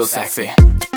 so sexy.